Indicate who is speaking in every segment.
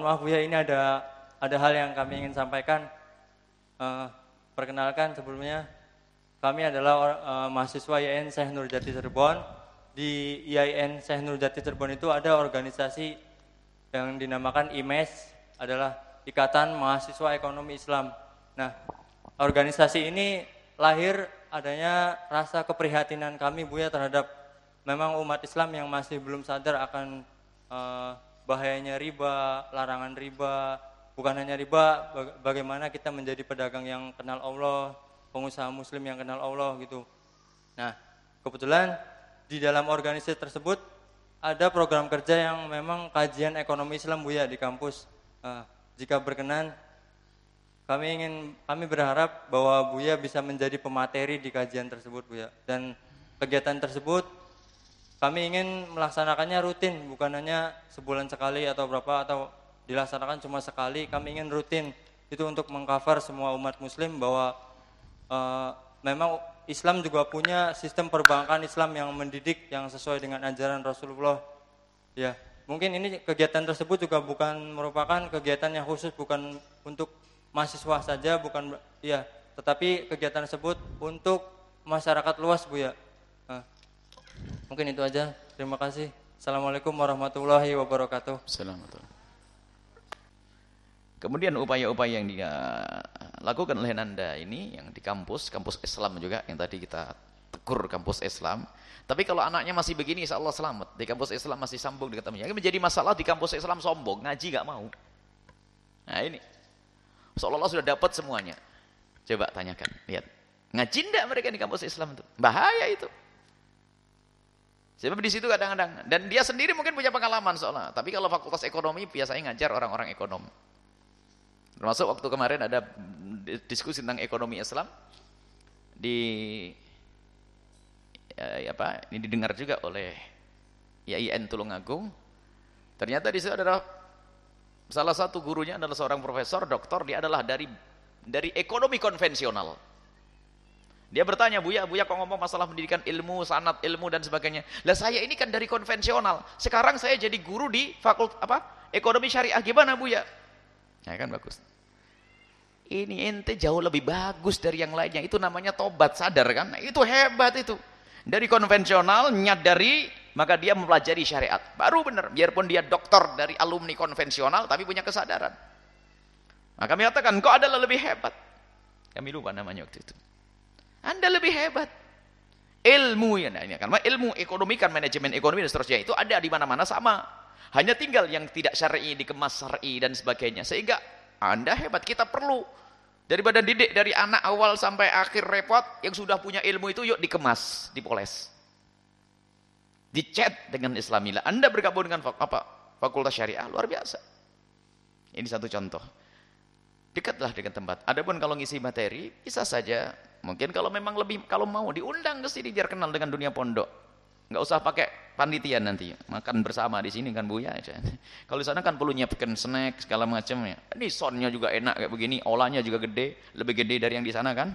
Speaker 1: mohon maaf Buya ini ada ada hal yang kami ingin sampaikan. Eh, perkenalkan sebelumnya kami adalah uh, mahasiswa IAIN Syekh Nurjati Cirebon. Di IAIN Syekh Nurjati Cirebon itu ada organisasi yang dinamakan IMES adalah Ikatan Mahasiswa Ekonomi Islam. Nah, organisasi ini lahir adanya rasa keprihatinan kami Buya terhadap memang umat Islam yang masih belum sadar akan uh, bahayanya riba, larangan riba, bukan hanya riba, bagaimana kita menjadi pedagang yang kenal Allah, pengusaha muslim yang kenal Allah gitu. Nah, kebetulan di dalam organisasi tersebut ada program kerja yang memang kajian ekonomi Islam Bu ya di kampus. Nah, jika berkenan kami ingin kami berharap bahwa Buya bisa menjadi pemateri di kajian tersebut Buya dan kegiatan tersebut kami ingin melaksanakannya rutin bukan hanya sebulan sekali atau berapa atau dilaksanakan cuma sekali. Kami ingin rutin itu untuk mengcover semua umat muslim bahwa uh, memang Islam juga punya sistem perbankan Islam yang mendidik yang sesuai dengan ajaran Rasulullah. Ya, mungkin ini kegiatan tersebut juga bukan merupakan kegiatan yang khusus bukan untuk mahasiswa saja, bukan ya, tetapi kegiatan tersebut untuk masyarakat luas, Bu ya. Mungkin itu aja. Terima kasih. Assalamualaikum warahmatullahi wabarakatuh.
Speaker 2: Assalamualaikum. Kemudian upaya-upaya yang dilakukan oleh Nanda ini yang di kampus, kampus Islam juga yang tadi kita tegur kampus Islam. Tapi kalau anaknya masih begini, insya Allah selamat. Di kampus Islam masih sambung dengan temannya. Ini menjadi masalah di kampus Islam sombong, ngaji gak mau. Nah ini, seolah-olah sudah dapat semuanya. Coba tanyakan, lihat. Ngaji enggak mereka di kampus Islam itu? Bahaya itu. Sebab di situ kadang-kadang dan dia sendiri mungkin punya pengalaman soalnya. Tapi kalau fakultas ekonomi biasanya ngajar orang-orang ekonom. Termasuk waktu kemarin ada diskusi tentang ekonomi Islam di ya, apa ini didengar juga oleh IAIN Tulungagung. Ternyata di situ adalah salah satu gurunya adalah seorang profesor, doktor, dia adalah dari dari ekonomi konvensional. Dia bertanya, Buya, Buya kok ngomong masalah pendidikan ilmu, sanat ilmu dan sebagainya. Lah saya ini kan dari konvensional. Sekarang saya jadi guru di fakultas apa? Ekonomi syariah gimana, Buya? Ya kan bagus. Ini ente jauh lebih bagus dari yang lainnya. Itu namanya tobat, sadar kan? Itu hebat itu. Dari konvensional, nyadari, maka dia mempelajari syariat. Baru benar. Biarpun dia doktor dari alumni konvensional, tapi punya kesadaran. Maka kami katakan, kok adalah lebih hebat. Kami lupa namanya waktu itu. Anda lebih hebat. Ilmu ya, nah, karena ilmu ekonomi kan manajemen ekonomi dan seterusnya itu ada di mana-mana sama. Hanya tinggal yang tidak syar'i dikemas syar'i dan sebagainya. Sehingga anda hebat, kita perlu Daripada didik dari anak awal sampai akhir repot, yang sudah punya ilmu itu yuk dikemas, dipoles. Dicet dengan Islamila. Anda bergabung dengan apa? Fakultas Syariah, luar biasa. Ini satu contoh. Dekatlah dengan tempat. Adapun kalau ngisi materi, bisa saja. Mungkin kalau memang lebih, kalau mau diundang ke sini biar kenal dengan dunia pondok. Nggak usah pakai panitia nanti. Makan bersama di sini kan bu ya kalau di sana kan perlu nyiapkan snack segala macam ya. Ini sonnya juga enak kayak begini olahnya juga gede lebih gede dari yang di sana kan.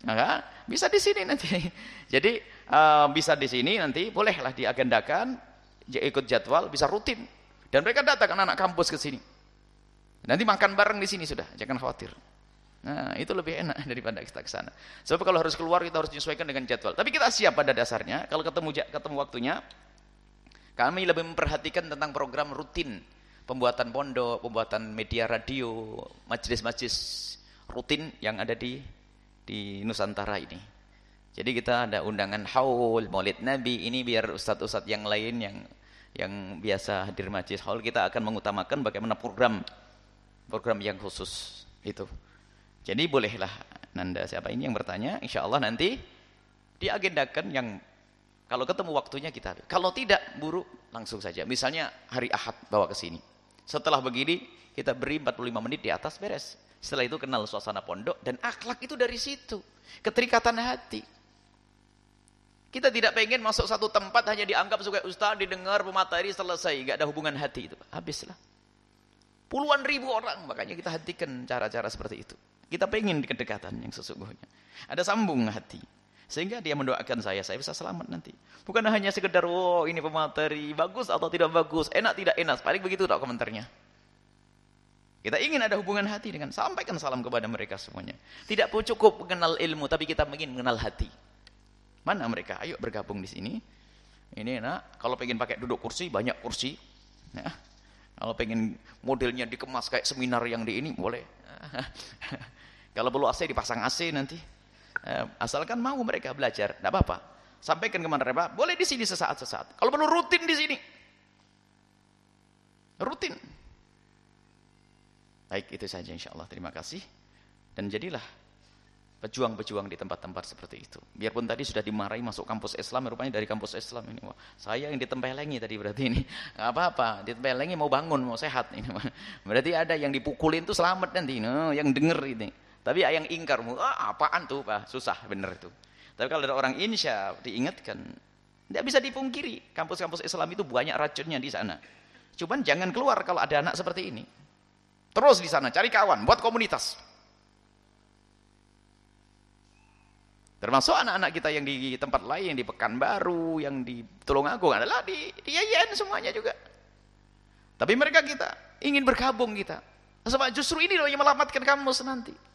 Speaker 2: Nah, bisa di sini nanti. Jadi uh, bisa di sini nanti bolehlah diagendakan ikut jadwal bisa rutin. Dan mereka datang anak-anak kampus ke sini. Nanti makan bareng di sini sudah jangan khawatir Nah, itu lebih enak daripada kita ke sana. Sebab kalau harus keluar kita harus menyesuaikan dengan jadwal. Tapi kita siap pada dasarnya kalau ketemu ketemu waktunya kami lebih memperhatikan tentang program rutin pembuatan pondok, pembuatan media radio, majelis-majelis rutin yang ada di di Nusantara ini. Jadi kita ada undangan haul, maulid nabi, ini biar ustadz-ustadz yang lain yang yang biasa hadir majelis haul kita akan mengutamakan bagaimana program program yang khusus itu. Jadi bolehlah Nanda siapa ini yang bertanya, insya Allah nanti diagendakan yang kalau ketemu waktunya kita. Kalau tidak buru langsung saja. Misalnya hari Ahad bawa ke sini. Setelah begini kita beri 45 menit di atas beres. Setelah itu kenal suasana pondok dan akhlak itu dari situ. Keterikatan hati. Kita tidak pengen masuk satu tempat hanya dianggap sebagai ustaz, didengar pemateri selesai, gak ada hubungan hati itu. Habislah. Puluhan ribu orang, makanya kita hentikan cara-cara seperti itu. Kita pengen kedekatan yang sesungguhnya. Ada sambung hati. Sehingga dia mendoakan saya, saya bisa selamat nanti. Bukan hanya sekedar, oh ini pemateri, bagus atau tidak bagus, enak tidak enak. Paling begitu tak komentarnya. Kita ingin ada hubungan hati dengan sampaikan salam kepada mereka semuanya. Tidak cukup mengenal ilmu, tapi kita ingin mengenal hati. Mana mereka? Ayo bergabung di sini. Ini nak, kalau pengen pakai duduk kursi, banyak kursi. Ya. Kalau pengen modelnya dikemas kayak seminar yang di ini, boleh. kalau perlu AC, dipasang AC nanti. Eh, asalkan mau mereka belajar, tidak apa-apa. Sampaikan ke mana mereka, boleh di sini sesaat-sesaat. Kalau perlu rutin di sini. Rutin. Baik, itu saja insya Allah. Terima kasih. Dan jadilah pejuang-pejuang di tempat-tempat seperti itu. Biarpun tadi sudah dimarahi masuk kampus Islam, rupanya dari kampus Islam ini. Wah, saya yang ditempelengi tadi berarti ini. Gak apa-apa, ditempelengi mau bangun, mau sehat. ini. Berarti ada yang dipukulin tuh selamat nanti. No, yang denger ini. Tapi yang ingkar, ah, apaan tuh Pak? Susah bener itu. Tapi kalau ada orang insya diingatkan, tidak bisa dipungkiri. Kampus-kampus Islam itu banyak racunnya di sana. Cuman jangan keluar kalau ada anak seperti ini. Terus di sana cari kawan, buat komunitas. Termasuk anak-anak kita yang di tempat lain, yang di Pekanbaru, yang di Tulungagung adalah di, di Yayan semuanya juga. Tapi mereka kita ingin bergabung kita. Sebab justru ini loh yang melamatkan kamu nanti.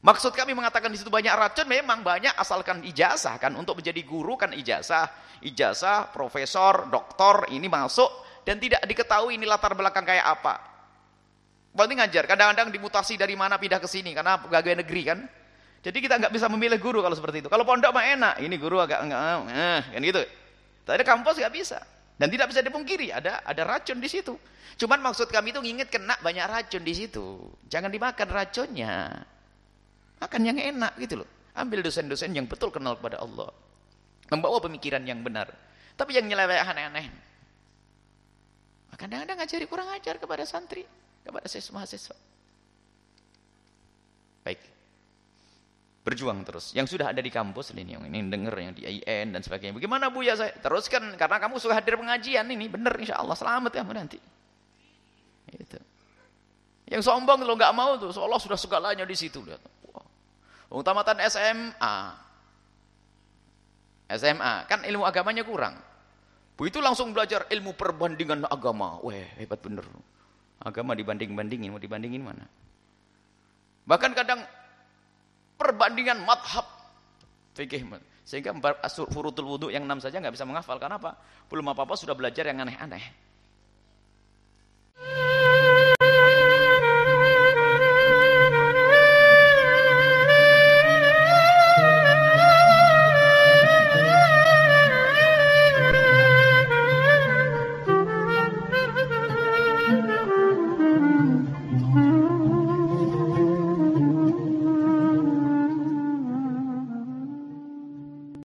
Speaker 2: Maksud kami mengatakan di situ banyak racun, memang banyak asalkan ijazah kan untuk menjadi guru kan ijazah, ijazah, profesor, doktor ini masuk dan tidak diketahui ini latar belakang kayak apa. Berarti ngajar, kadang-kadang dimutasi dari mana pindah ke sini karena pegawai negeri kan. Jadi kita nggak bisa memilih guru kalau seperti itu. Kalau pondok mah enak, ini guru agak enggak eh, kan gitu. Tapi kampus nggak bisa. Dan tidak bisa dipungkiri ada ada racun di situ. Cuman maksud kami itu nginget kena banyak racun di situ. Jangan dimakan racunnya. Makan yang enak gitu loh. Ambil dosen-dosen yang betul kenal kepada Allah. Membawa pemikiran yang benar. Tapi yang nyeleweh aneh-aneh. Kadang-kadang ngajari kurang ajar kepada santri kepada siswa mahasiswa. Baik. Berjuang terus. Yang sudah ada di kampus ini yang ini dengar yang di IN dan sebagainya. Bagaimana Bu ya saya? Teruskan karena kamu sudah hadir pengajian ini benar insya Allah selamat kamu nanti. Itu. Yang sombong lo nggak mau tuh, seolah sudah segalanya di situ lihat. Wow. Tamatan SMA. SMA kan ilmu agamanya kurang. Bu itu langsung belajar ilmu perbandingan agama. Wah, hebat bener. Agama dibanding-bandingin, mau dibandingin mana? Bahkan kadang perbandingan madhab fikih sehingga furutul wudhu yang enam saja nggak bisa menghafal karena apa belum apa apa sudah belajar yang aneh-aneh